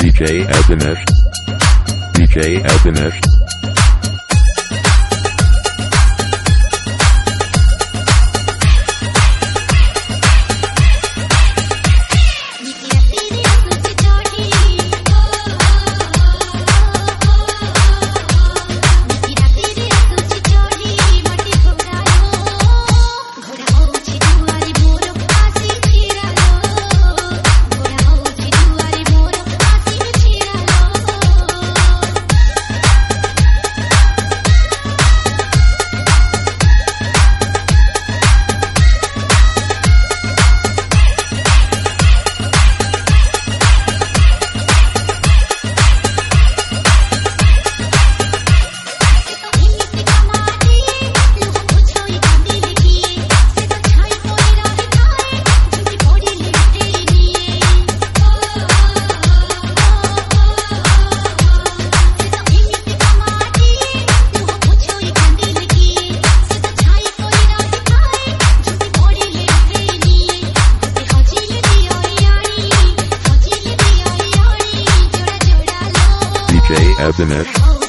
DJ Evanesh. DJ Evanesh. DJ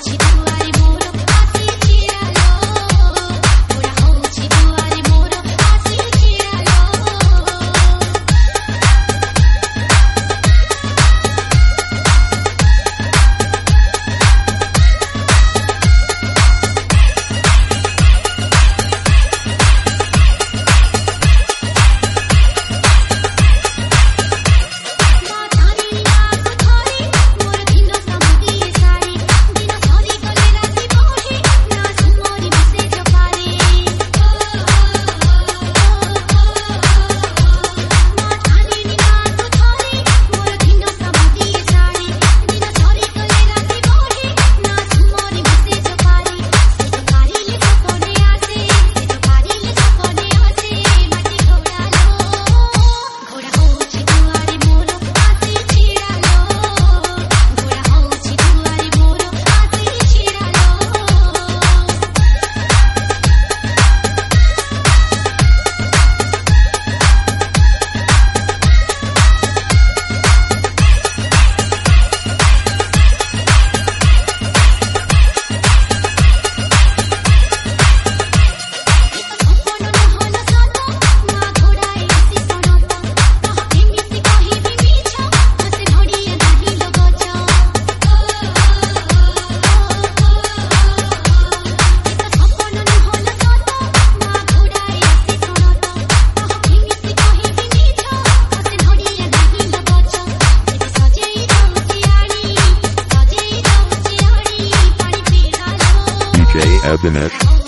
J. Evanish.